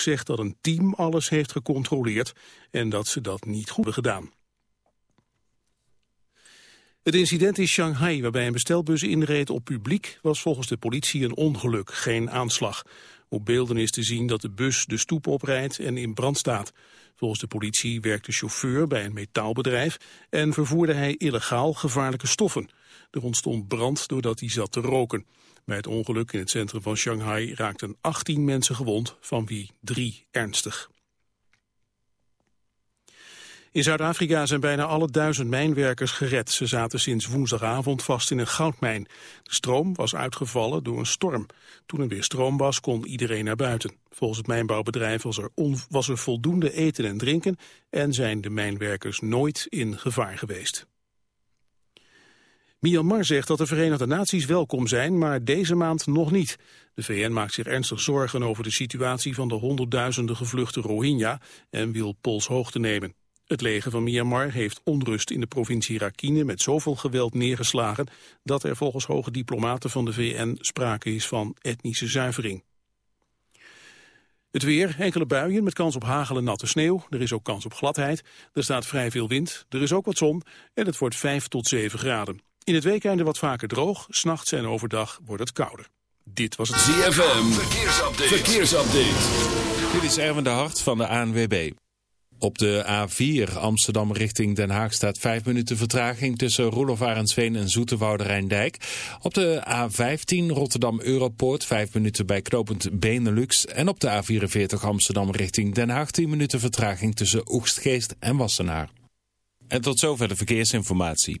Zegt dat een team alles heeft gecontroleerd en dat ze dat niet goed hebben gedaan. Het incident in Shanghai waarbij een bestelbus inreed op publiek was volgens de politie een ongeluk, geen aanslag. Op beelden is te zien dat de bus de stoep oprijdt en in brand staat. Volgens de politie werkte de chauffeur bij een metaalbedrijf en vervoerde hij illegaal gevaarlijke stoffen. Er ontstond brand doordat hij zat te roken. Bij het ongeluk in het centrum van Shanghai raakten 18 mensen gewond, van wie drie ernstig. In Zuid-Afrika zijn bijna alle duizend mijnwerkers gered. Ze zaten sinds woensdagavond vast in een goudmijn. De stroom was uitgevallen door een storm. Toen er weer stroom was, kon iedereen naar buiten. Volgens het mijnbouwbedrijf was er, was er voldoende eten en drinken... en zijn de mijnwerkers nooit in gevaar geweest. Myanmar zegt dat de Verenigde Naties welkom zijn, maar deze maand nog niet. De VN maakt zich ernstig zorgen over de situatie van de honderdduizenden gevluchte Rohingya en wil polshoogte nemen. Het leger van Myanmar heeft onrust in de provincie Rakhine met zoveel geweld neergeslagen dat er volgens hoge diplomaten van de VN sprake is van etnische zuivering. Het weer, enkele buien met kans op hagel en natte sneeuw. Er is ook kans op gladheid. Er staat vrij veel wind. Er is ook wat zon en het wordt 5 tot 7 graden. In het weekende wat vaker droog. S'nachts en overdag wordt het kouder. Dit was het ZFM. Verkeersupdate. Verkeersupdate. Dit is Erwin de Hart van de ANWB. Op de A4 Amsterdam richting Den Haag staat 5 minuten vertraging tussen Roelof Arendsveen en Zoeterwoude Rijndijk. Op de A15 Rotterdam Europoort 5 minuten bij knooppunt Benelux. En op de A44 Amsterdam richting Den Haag 10 minuten vertraging tussen Oegstgeest en Wassenaar. En tot zover de verkeersinformatie.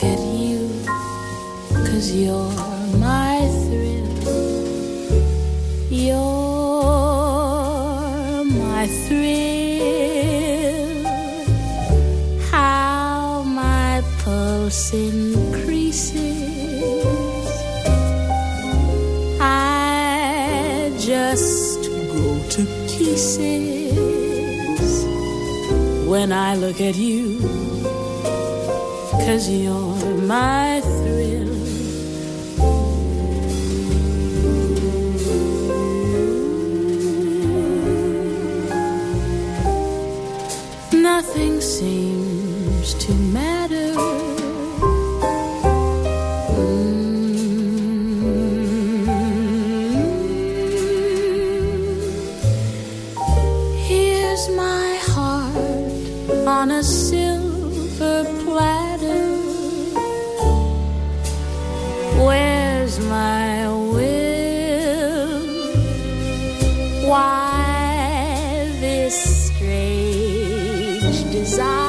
Look at you, cause you're my thrill. You're my thrill. How my pulse increases. I just go to pieces when I look at you. Cause you're my thrill. Nothing seems to matter. Mm. Here's my heart on a desire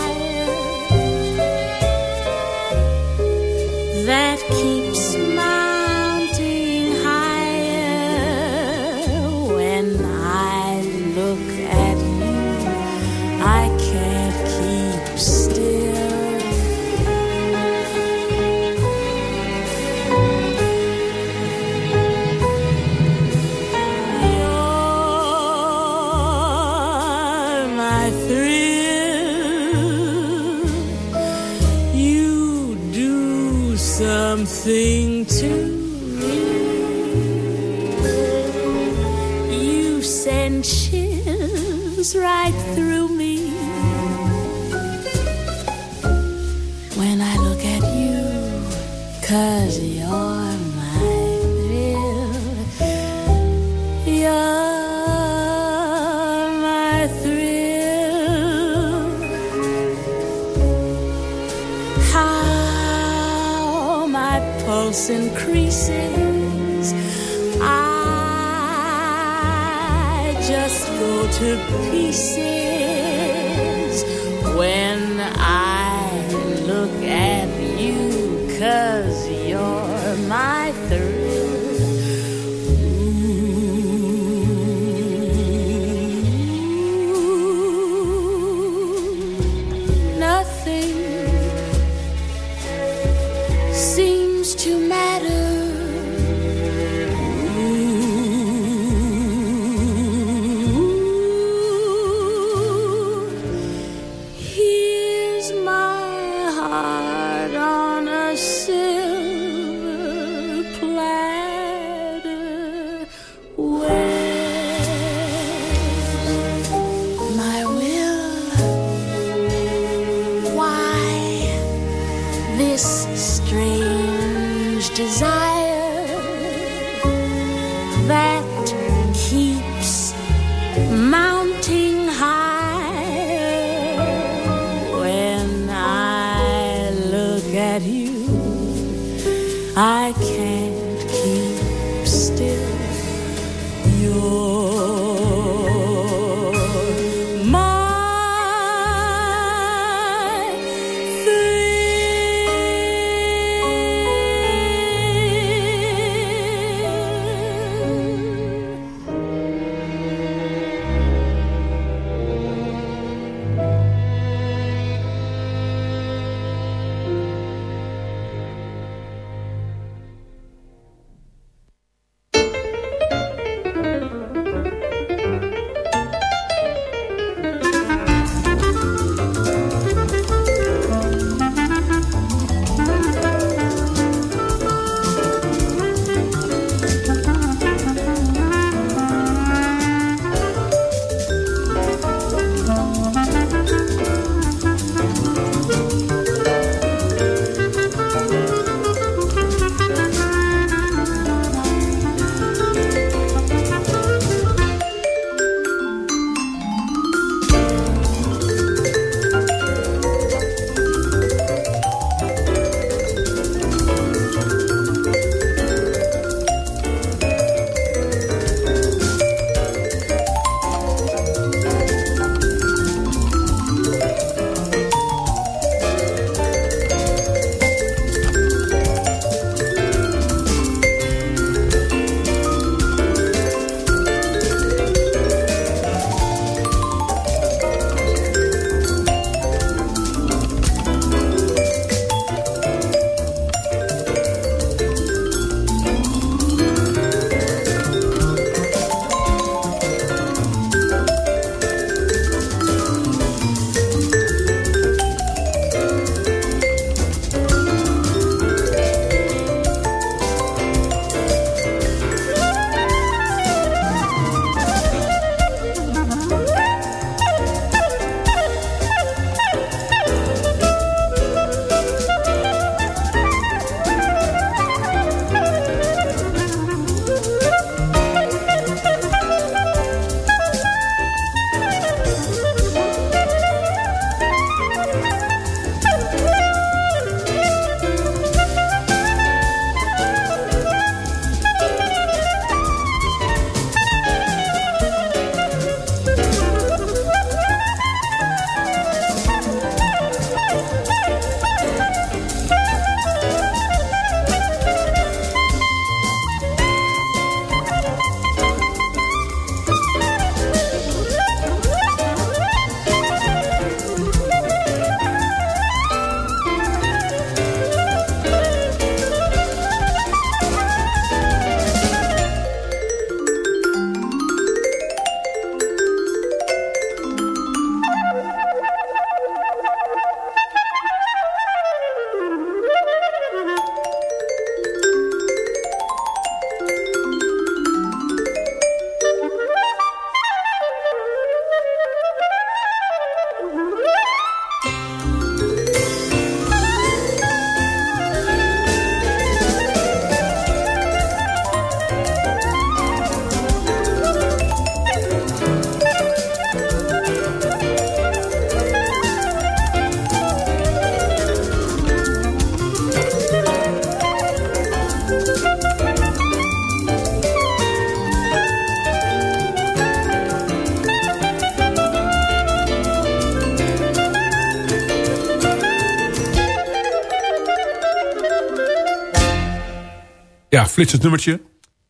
flitsend nummertje.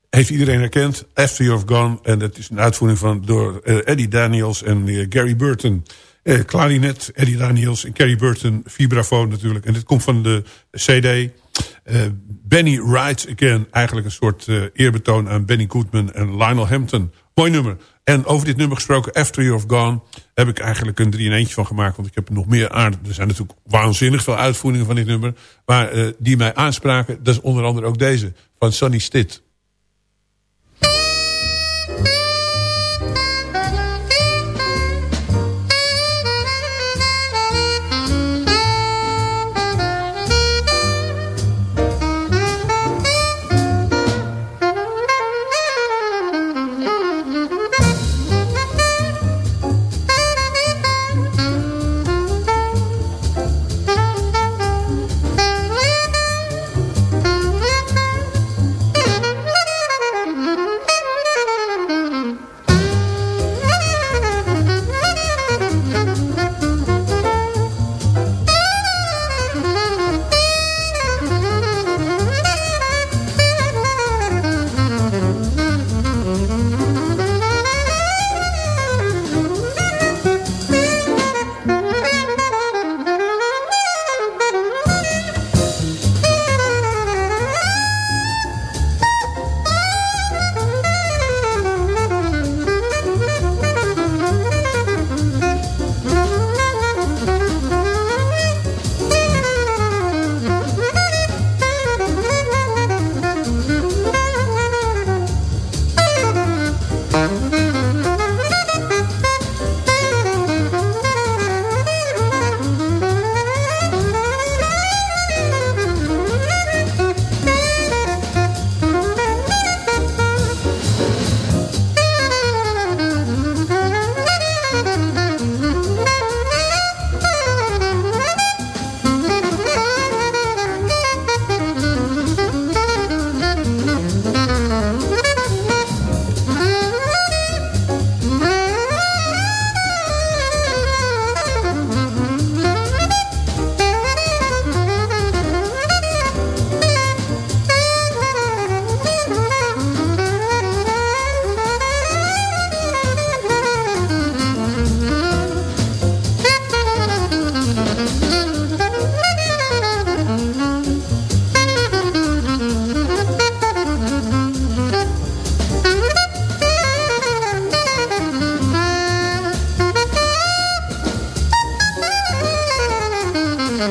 Heeft iedereen herkend. After You've Gone. En dat is een uitvoering van door eh, Eddie Daniels en eh, Gary Burton. Eh, klarinet, Eddie Daniels en Gary Burton. Vibrafoon natuurlijk. En dit komt van de CD. Benny Rides Again. Eigenlijk een soort eerbetoon aan Benny Goodman en Lionel Hampton. Mooi nummer. En over dit nummer gesproken, After You've Gone... heb ik eigenlijk een drie in eentje van gemaakt. Want ik heb nog meer aard. Er zijn natuurlijk waanzinnig veel uitvoeringen van dit nummer. Maar eh, die mij aanspraken, dat is onder andere ook deze. Van Sonny Stitt.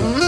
Música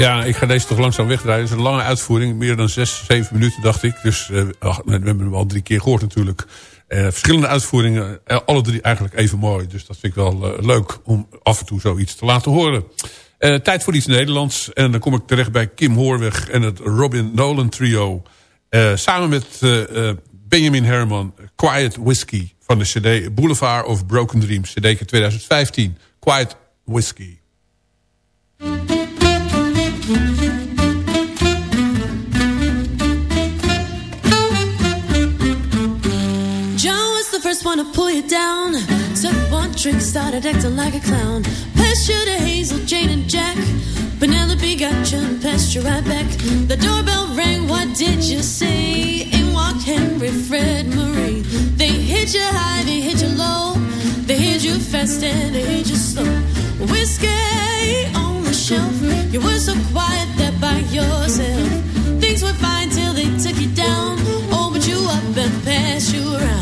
Ja, ik ga deze toch langzaam wegdraaien. Het is een lange uitvoering, meer dan zes, zeven minuten dacht ik. Dus ach, we hebben hem al drie keer gehoord natuurlijk. Uh, verschillende uitvoeringen, uh, alle drie eigenlijk even mooi. Dus dat vind ik wel leuk om af en toe zoiets te laten horen. tijd voor iets Nederlands. En dan kom ik terecht bij Kim Hoorweg en het Robin Nolan trio. samen met Benjamin Herman, Quiet Whiskey van de cd Boulevard of Broken Dreams, cd 2015. Quiet Whiskey. First one to pull you down. Took one trick, started acting like a clown. Passed you to Hazel, Jane, and Jack. Penelope got you and passed you right back. The doorbell rang, what did you say? In walked Henry, Fred, Marie. They hit you high, they hit you low. They hit you fast and they hit you slow. Whiskey shelf. You were so quiet there by yourself. Things were fine till they took you down. Oh, Opened you up and passed you around.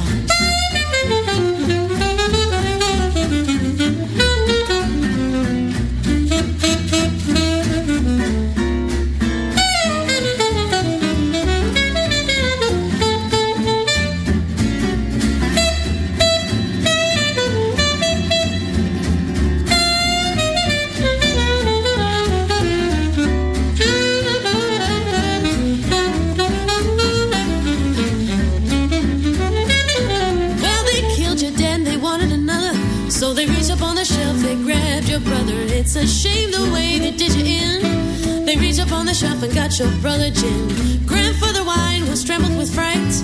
Your brother gin. Grandfather wine was trembled with fright,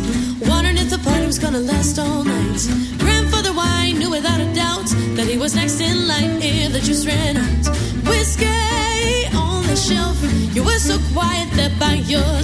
wondering if the party was gonna last all night. Grandfather wine knew without a doubt that he was next in line if the juice ran out. Whiskey on the shelf, you were so quiet there by yourself.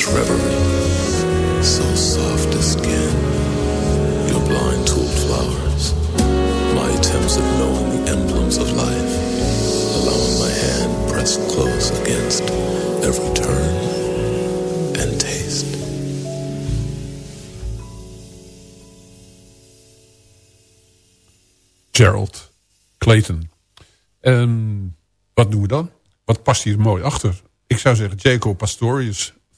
copious reverie. So soft a skin, your blind tooled flowers. My attempts at knowing the emblems of life, allowing my hand pressed close against every turn and taste. Gerald Clayton. En wat doen we dan? Wat past hier mooi achter? Ik zou zeggen Jaco Pastorius.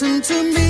Listen to me.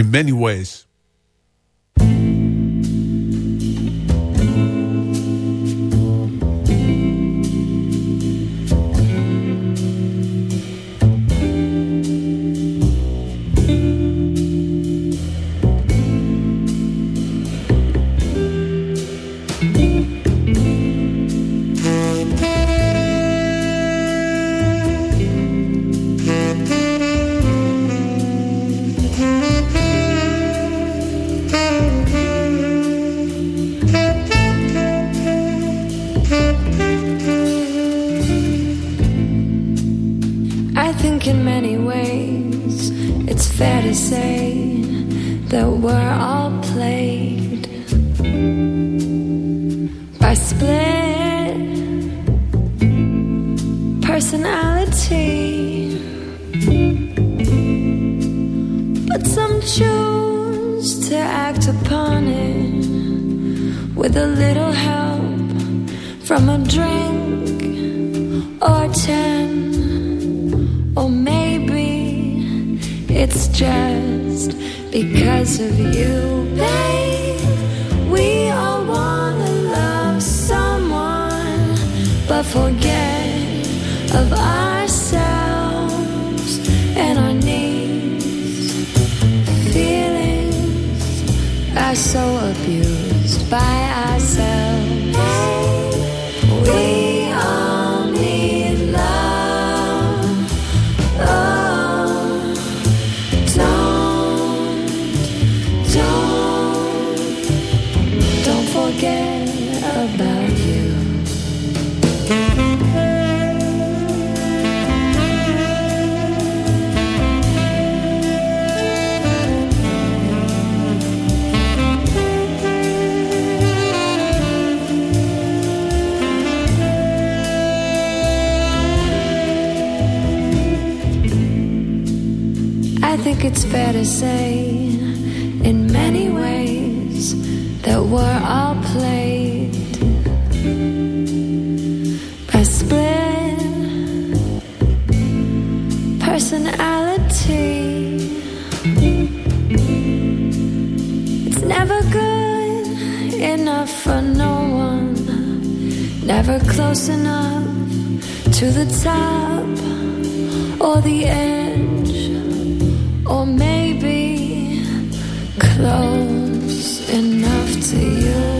In many ways. Personality. It's never good enough for no one, never close enough to the top or the edge or maybe close enough to you.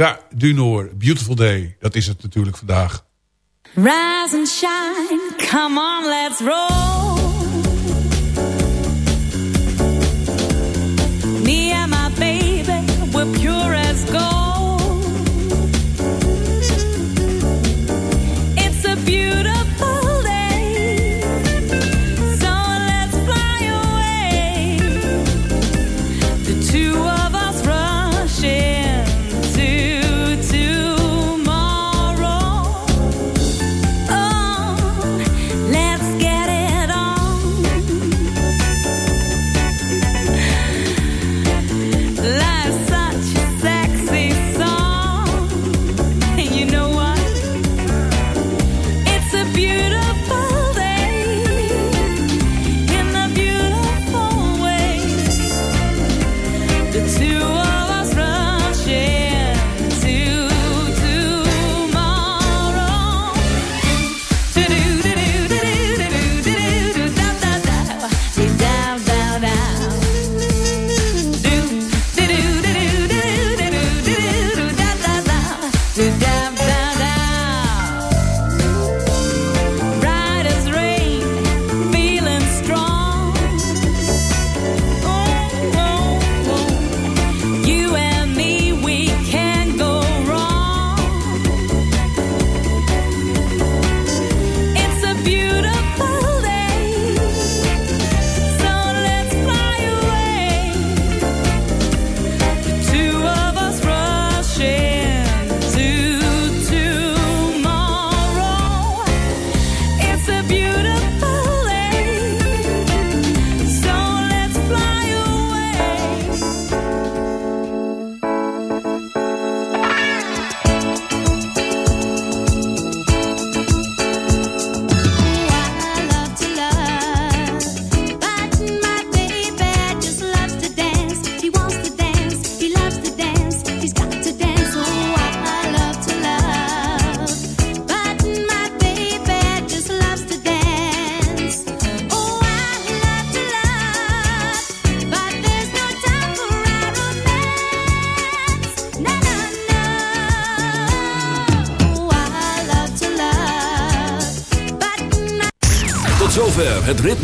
Gare du Nord, Beautiful Day. Dat is het natuurlijk vandaag. Rise and shine, come on, let's roll.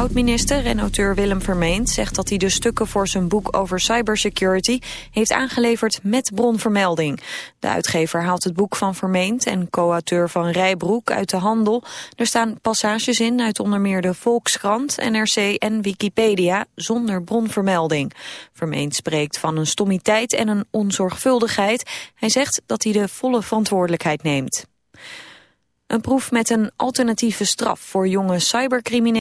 Oud-minister en auteur Willem Vermeend zegt dat hij de stukken voor zijn boek over cybersecurity heeft aangeleverd met bronvermelding. De uitgever haalt het boek van Vermeend en co-auteur van Rijbroek uit de handel. Er staan passages in uit onder meer de Volkskrant, NRC en Wikipedia zonder bronvermelding. Vermeend spreekt van een stommiteit en een onzorgvuldigheid. Hij zegt dat hij de volle verantwoordelijkheid neemt. Een proef met een alternatieve straf voor jonge cybercriminelen